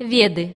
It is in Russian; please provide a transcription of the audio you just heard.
Веды.